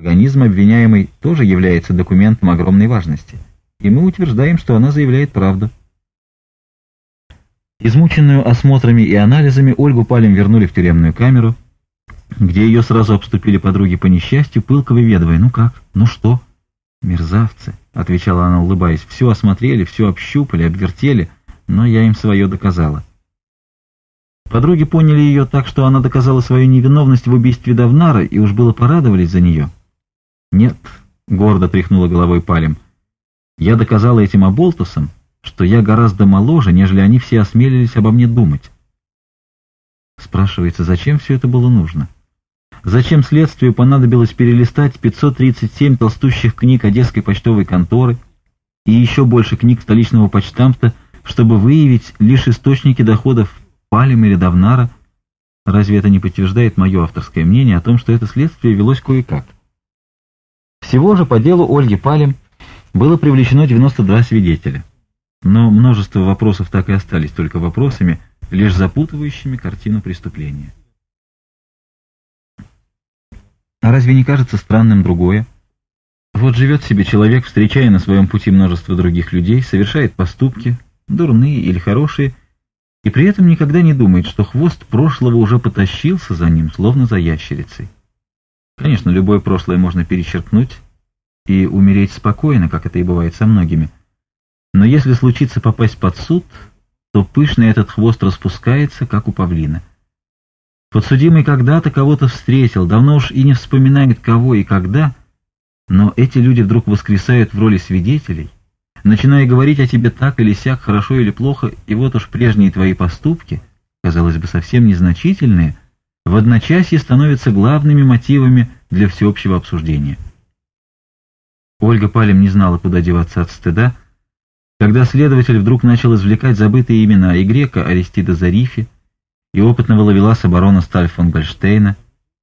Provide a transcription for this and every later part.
Организм обвиняемый тоже является документом огромной важности, и мы утверждаем, что она заявляет правду. Измученную осмотрами и анализами Ольгу Палем вернули в тюремную камеру, где ее сразу обступили подруги по несчастью, пылко выведывая «Ну как? Ну что?» «Мерзавцы!» — отвечала она, улыбаясь. «Все осмотрели, все общупали, обвертели, но я им свое доказала». Подруги поняли ее так, что она доказала свою невиновность в убийстве Давнара, и уж было порадовались за нее. «Нет», — гордо тряхнула головой Палем, — «я доказала этим оболтусам, что я гораздо моложе, нежели они все осмелились обо мне думать». Спрашивается, зачем все это было нужно? Зачем следствию понадобилось перелистать 537 толстущих книг Одесской почтовой конторы и еще больше книг столичного почтамта, чтобы выявить лишь источники доходов Палем или Давнара? Разве это не подтверждает мое авторское мнение о том, что это следствие велось кое-как? Всего же по делу Ольги Палим было привлечено 92 свидетеля. Но множество вопросов так и остались только вопросами, лишь запутывающими картину преступления. А разве не кажется странным другое? Вот живет себе человек, встречая на своем пути множество других людей, совершает поступки, дурные или хорошие, и при этом никогда не думает, что хвост прошлого уже потащился за ним, словно за ящерицей. Конечно, любое прошлое можно перечеркнуть и умереть спокойно, как это и бывает со многими. Но если случится попасть под суд, то пышный этот хвост распускается, как у павлина. Подсудимый когда-то кого-то встретил, давно уж и не вспоминает, кого и когда, но эти люди вдруг воскресают в роли свидетелей, начиная говорить о тебе так или сяк, хорошо или плохо, и вот уж прежние твои поступки, казалось бы, совсем незначительные, в одночасье становятся главными мотивами для всеобщего обсуждения. Ольга Палем не знала, куда деваться от стыда, когда следователь вдруг начал извлекать забытые имена и грека Аристида Зарифи, и опытного ловеласа оборона Сталь фон Гольштейна.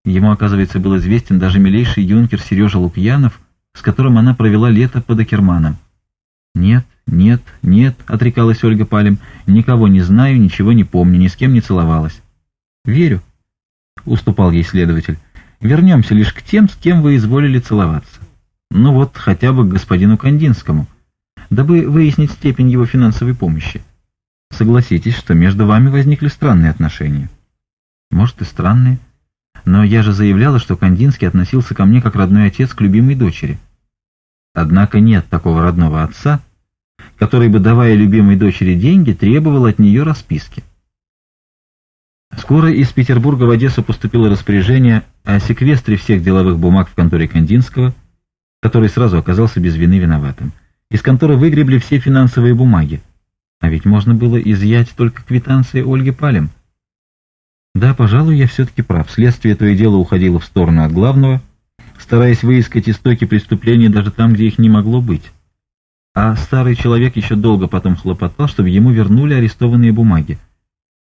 Ему, оказывается, был известен даже милейший юнкер Сережа Лукьянов, с которым она провела лето под Акерманом. «Нет, нет, нет», — отрекалась Ольга Палем, — «никого не знаю, ничего не помню, ни с кем не целовалась». «Верю», уступал ей следователь, вернемся лишь к тем, с кем вы изволили целоваться. Ну вот, хотя бы к господину Кандинскому, дабы выяснить степень его финансовой помощи. Согласитесь, что между вами возникли странные отношения. Может и странные, но я же заявляла, что Кандинский относился ко мне как родной отец к любимой дочери. Однако нет такого родного отца, который бы, давая любимой дочери деньги, требовал от нее расписки. Скоро из Петербурга в Одессу поступило распоряжение о секвестре всех деловых бумаг в конторе Кандинского, который сразу оказался без вины виноватым. Из конторы выгребли все финансовые бумаги. А ведь можно было изъять только квитанции Ольги Палем. Да, пожалуй, я все-таки прав. Следствие то и дело уходило в сторону от главного, стараясь выискать истоки преступления даже там, где их не могло быть. А старый человек еще долго потом хлопотал, чтобы ему вернули арестованные бумаги.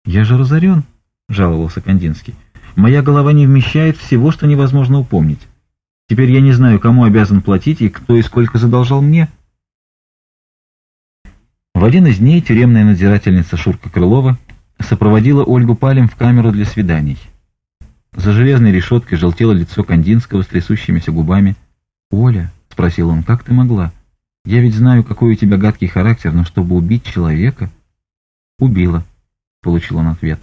Я же разорен. — жаловался Кандинский. «Моя голова не вмещает всего, что невозможно упомнить. Теперь я не знаю, кому обязан платить и кто и сколько задолжал мне». В один из дней тюремная надзирательница Шурка Крылова сопроводила Ольгу Палем в камеру для свиданий. За железной решеткой желтело лицо Кандинского с трясущимися губами. «Оля», — спросил он, — «как ты могла? Я ведь знаю, какой у тебя гадкий характер, но чтобы убить человека...» «Убила», — получил он ответ.